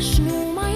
страшну